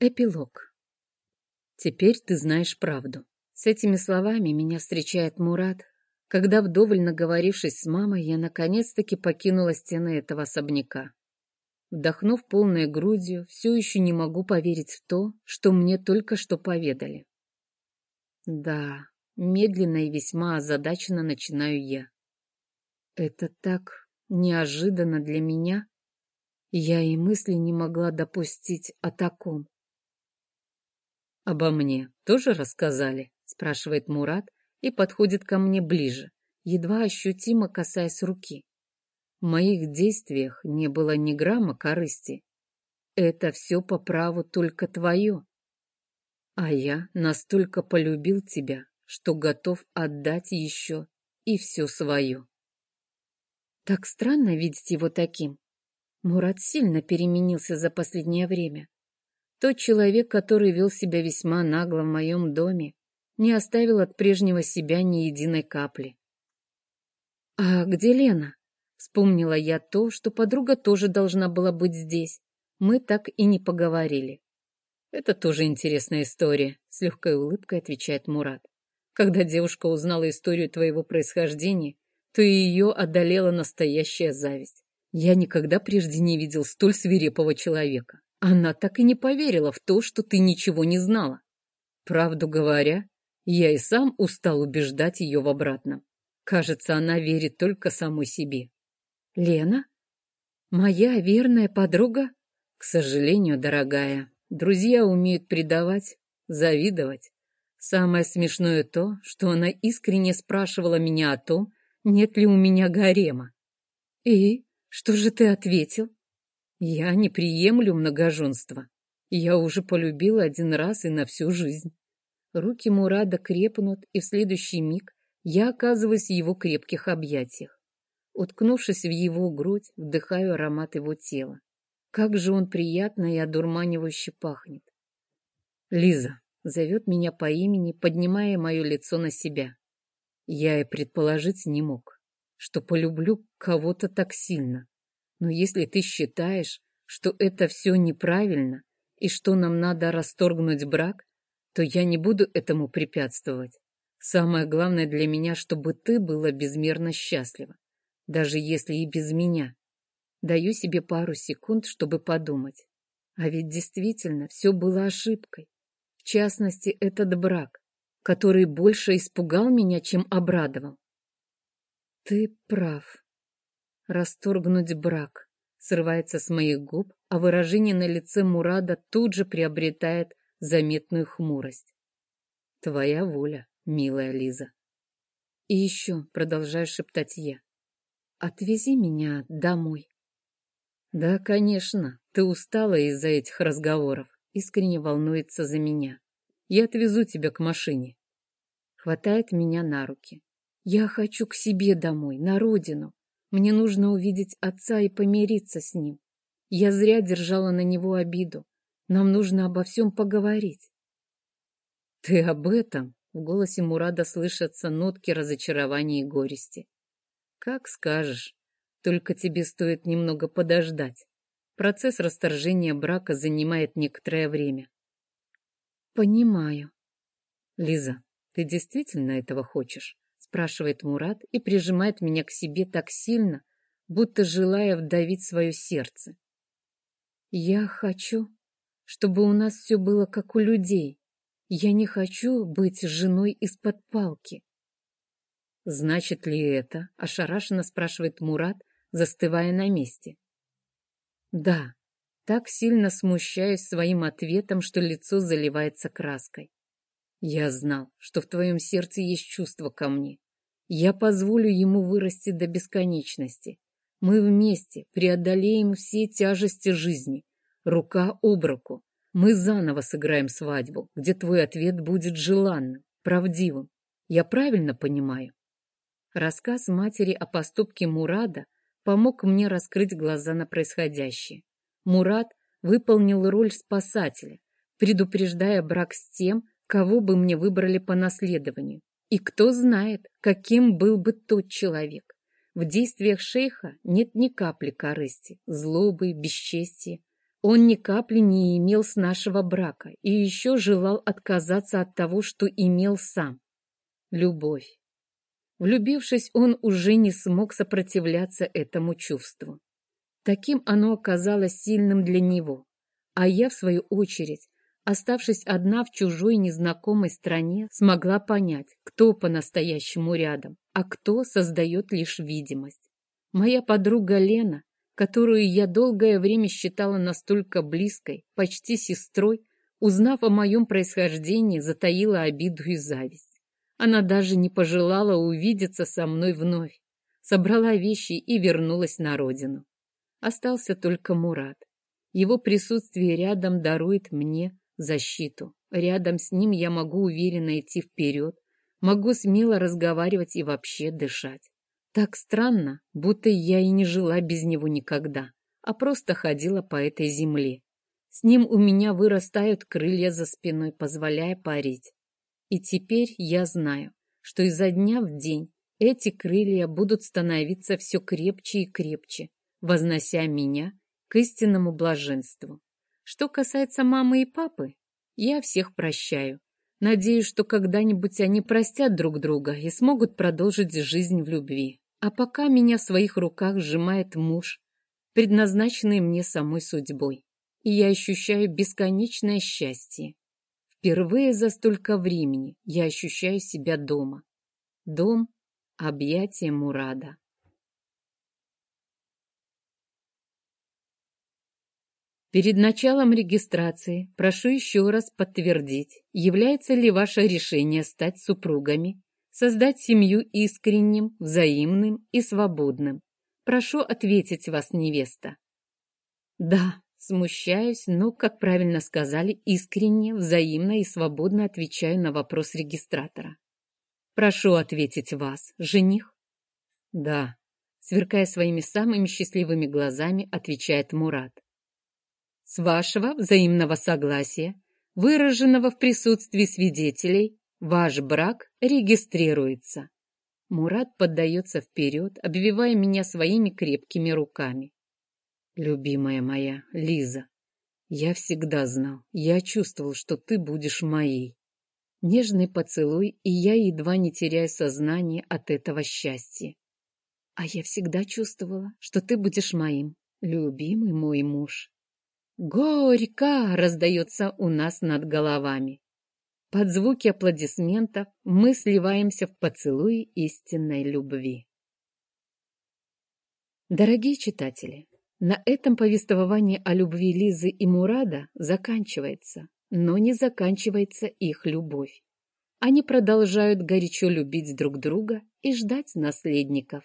Эпилог. Теперь ты знаешь правду. С этими словами меня встречает Мурат, когда, вдоволь наговорившись с мамой, я наконец-таки покинула стены этого особняка. Вдохнув полной грудью, все еще не могу поверить в то, что мне только что поведали. Да, медленно и весьма озадаченно начинаю я. Это так неожиданно для меня. Я и мысли не могла допустить о таком. «Обо мне тоже рассказали?» — спрашивает Мурат и подходит ко мне ближе, едва ощутимо касаясь руки. В моих действиях не было ни грамма корысти. Это все по праву только твое. А я настолько полюбил тебя, что готов отдать еще и все свое. Так странно видеть его таким. Мурат сильно переменился за последнее время. Тот человек, который вел себя весьма нагло в моем доме, не оставил от прежнего себя ни единой капли. «А где Лена?» Вспомнила я то, что подруга тоже должна была быть здесь. Мы так и не поговорили. «Это тоже интересная история», — с легкой улыбкой отвечает Мурат. «Когда девушка узнала историю твоего происхождения, то ее одолела настоящая зависть. Я никогда прежде не видел столь свирепого человека. Она так и не поверила в то, что ты ничего не знала. Правду говоря, я и сам устал убеждать ее в обратном. Кажется, она верит только самой себе. Лена? Моя верная подруга? К сожалению, дорогая, друзья умеют предавать, завидовать. Самое смешное то, что она искренне спрашивала меня о том, нет ли у меня гарема. И что же ты ответил? Я не приемлю многоженство. Я уже полюбила один раз и на всю жизнь. Руки Мурада крепнут, и в следующий миг я оказываюсь в его крепких объятиях. Уткнувшись в его грудь, вдыхаю аромат его тела. Как же он приятно и одурманивающе пахнет. Лиза зовет меня по имени, поднимая мое лицо на себя. Я и предположить не мог, что полюблю кого-то так сильно. Но если ты считаешь, что это все неправильно и что нам надо расторгнуть брак, то я не буду этому препятствовать. Самое главное для меня, чтобы ты была безмерно счастлива, даже если и без меня. Даю себе пару секунд, чтобы подумать. А ведь действительно все было ошибкой. В частности, этот брак, который больше испугал меня, чем обрадовал. Ты прав. Расторгнуть брак. Срывается с моих губ, а выражение на лице Мурада тут же приобретает заметную хмурость. Твоя воля, милая Лиза. И еще, продолжаю шептать я, отвези меня домой. Да, конечно, ты устала из-за этих разговоров, искренне волнуется за меня. Я отвезу тебя к машине. Хватает меня на руки. Я хочу к себе домой, на родину. Мне нужно увидеть отца и помириться с ним. Я зря держала на него обиду. Нам нужно обо всем поговорить. Ты об этом? В голосе Мурада слышатся нотки разочарования и горести. Как скажешь. Только тебе стоит немного подождать. Процесс расторжения брака занимает некоторое время. Понимаю. Лиза, ты действительно этого хочешь? Спрашивает Мурат и прижимает меня к себе так сильно, будто желая вдавить свое сердце. Я хочу, чтобы у нас все было как у людей. Я не хочу быть женой из-под палки. Значит ли это? Ошарашенно спрашивает Мурат, застывая на месте. Да, так сильно смущаюсь своим ответом, что лицо заливается краской. Я знал, что в твоем сердце есть чувство ко мне. Я позволю ему вырасти до бесконечности. Мы вместе преодолеем все тяжести жизни, рука об руку. Мы заново сыграем свадьбу, где твой ответ будет желанным, правдивым. Я правильно понимаю? Рассказ матери о поступке Мурада помог мне раскрыть глаза на происходящее. Мурад выполнил роль спасателя, предупреждая брак с тем, кого бы мне выбрали по наследованию. И кто знает, каким был бы тот человек. В действиях шейха нет ни капли корысти, злобы, бесчестия. Он ни капли не имел с нашего брака и еще желал отказаться от того, что имел сам. Любовь. Влюбившись, он уже не смог сопротивляться этому чувству. Таким оно оказалось сильным для него. А я, в свою очередь, оставшись одна в чужой незнакомой стране, смогла понять, кто по-настоящему рядом, а кто создает лишь видимость. Моя подруга Лена, которую я долгое время считала настолько близкой, почти сестрой, узнав о моем происхождении, затаила обиду и зависть. Она даже не пожелала увидеться со мной вновь, собрала вещи и вернулась на родину. Остался только Мурат. Его присутствие рядом дарует мне защиту. Рядом с ним я могу уверенно идти вперед, могу смело разговаривать и вообще дышать. Так странно, будто я и не жила без него никогда, а просто ходила по этой земле. С ним у меня вырастают крылья за спиной, позволяя парить. И теперь я знаю, что изо дня в день эти крылья будут становиться все крепче и крепче, вознося меня к истинному блаженству. Что касается мамы и папы, я всех прощаю. Надеюсь, что когда-нибудь они простят друг друга и смогут продолжить жизнь в любви. А пока меня в своих руках сжимает муж, предназначенный мне самой судьбой, и я ощущаю бесконечное счастье. Впервые за столько времени я ощущаю себя дома. Дом — объятие Мурада. Перед началом регистрации прошу еще раз подтвердить, является ли ваше решение стать супругами, создать семью искренним, взаимным и свободным. Прошу ответить вас, невеста. Да, смущаюсь, но, как правильно сказали, искренне, взаимно и свободно отвечаю на вопрос регистратора. Прошу ответить вас, жених. Да, сверкая своими самыми счастливыми глазами, отвечает Мурат. С вашего взаимного согласия, выраженного в присутствии свидетелей, ваш брак регистрируется. Мурат поддается вперед, обвивая меня своими крепкими руками. Любимая моя, Лиза, я всегда знал, я чувствовал, что ты будешь моей. Нежный поцелуй, и я едва не теряю сознание от этого счастья. А я всегда чувствовала, что ты будешь моим, любимый мой муж. «Горько!» — раздается у нас над головами. Под звуки аплодисментов мы сливаемся в поцелуи истинной любви. Дорогие читатели, на этом повествование о любви Лизы и Мурада заканчивается, но не заканчивается их любовь. Они продолжают горячо любить друг друга и ждать наследников.